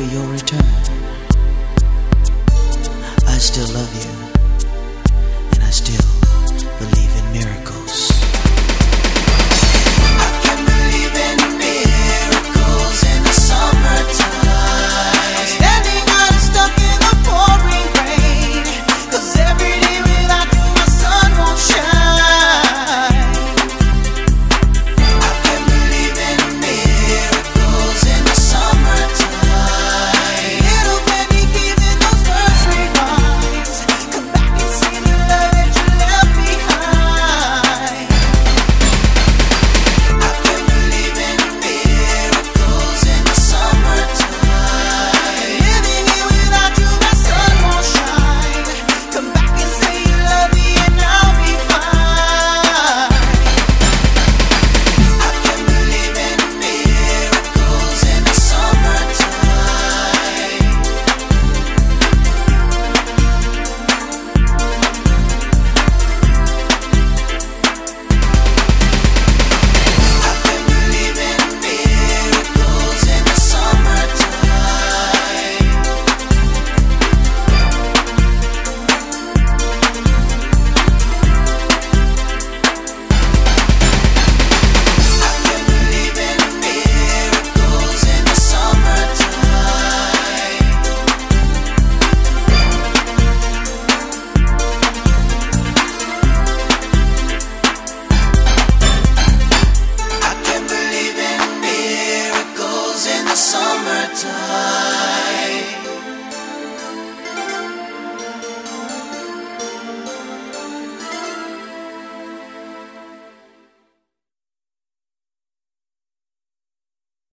for your